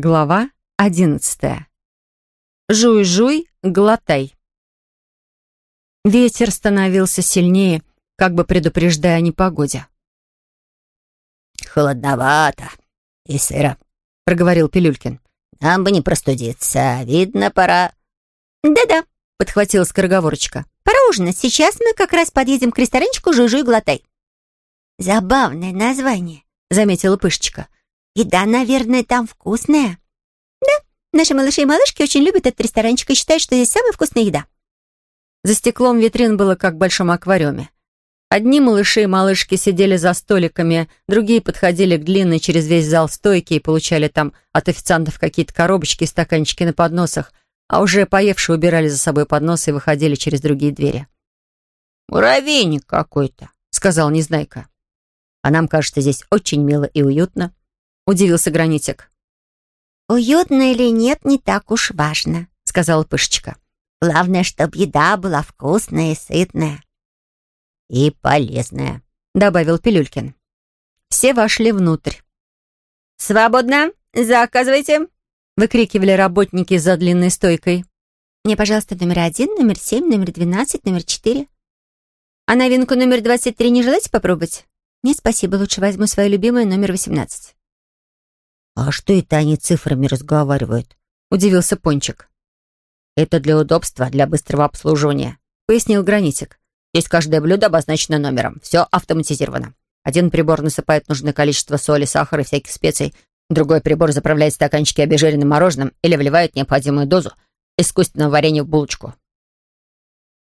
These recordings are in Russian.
Глава одиннадцатая. Жуй-жуй, глотай. Ветер становился сильнее, как бы предупреждая о непогоде. «Холодновато и сыро», — проговорил Пилюлькин. «Нам бы не простудиться. Видно, пора...» «Да-да», — подхватила скороговорочка. «Пора ужинать. Сейчас мы как раз подъедем к ресторанчику «Жуй-жуй, глотай». «Забавное название», — заметила Пышечка. Еда, наверное, там вкусная. Да, наши малыши и малышки очень любят этот ресторанчик и считают, что здесь самая вкусная еда. За стеклом витрин было как в большом аквариуме. Одни малыши и малышки сидели за столиками, другие подходили к длинной через весь зал стойке и получали там от официантов какие-то коробочки и стаканчики на подносах, а уже поевшие убирали за собой подносы и выходили через другие двери. «Муравейник какой-то», — сказал Незнайка. «А нам кажется здесь очень мило и уютно», удивился Гранитик. «Уютно или нет, не так уж важно», — сказала Пышечка. «Главное, чтобы еда была вкусная и сытная». «И полезная», — добавил Пилюлькин. Все вошли внутрь. «Свободно! Заказывайте!» — выкрикивали работники за длинной стойкой. «Мне, пожалуйста, номер один, номер семь, номер двенадцать, номер четыре». «А новинку номер двадцать три не желаете попробовать?» «Нет, спасибо, лучше возьму свою любимую номер восемнадцать». «А что это они цифрами разговаривают?» — удивился Пончик. «Это для удобства, для быстрого обслуживания», — пояснил Гранитик. «Здесь каждое блюдо обозначено номером. Все автоматизировано. Один прибор насыпает нужное количество соли, сахара и всяких специй. Другой прибор заправляет стаканчики обезжиренным мороженым или вливает необходимую дозу искусственного варенья в булочку».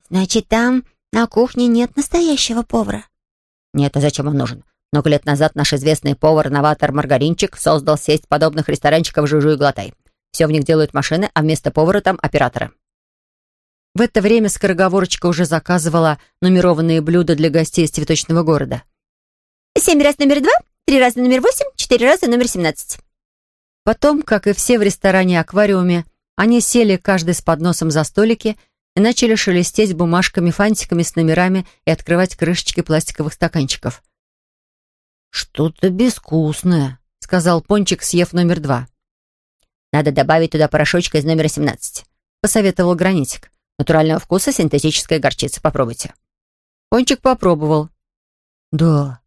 «Значит, там на кухне нет настоящего повара?» «Нет, а зачем он нужен? Много лет назад наш известный повар-новатор Маргаринчик создал сеть подобных ресторанчиков «Жужу и Глотай». Все в них делают машины, а вместо повара там операторы. В это время скороговорочка уже заказывала нумерованные блюда для гостей из цветочного города. «Семь раз номер два, три раза номер восемь, четыре раза номер семнадцать». Потом, как и все в ресторане-аквариуме, они сели каждый с подносом за столики и начали шелестеть бумажками, фантиками с номерами и открывать крышечки пластиковых стаканчиков. «Что-то безвкусное», — сказал Пончик, съев номер два. «Надо добавить туда порошочка из номера 17», — посоветовал Гранитик. «Натурального вкуса синтетическая горчица. Попробуйте». Пончик попробовал. «Да,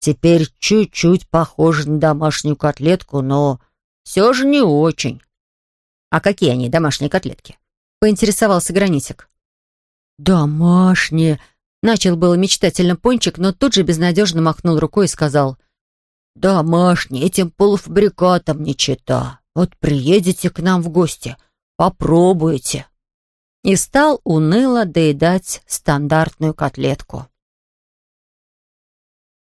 теперь чуть-чуть похоже на домашнюю котлетку, но все же не очень». «А какие они, домашние котлетки?» — поинтересовался Гранитик. «Домашние», Начал было мечтательно Пончик, но тут же безнадежно махнул рукой и сказал, «Домашний, этим полуфабрикатом не чита. Вот приедете к нам в гости, попробуйте». И стал уныло доедать стандартную котлетку.